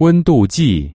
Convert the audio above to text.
温度计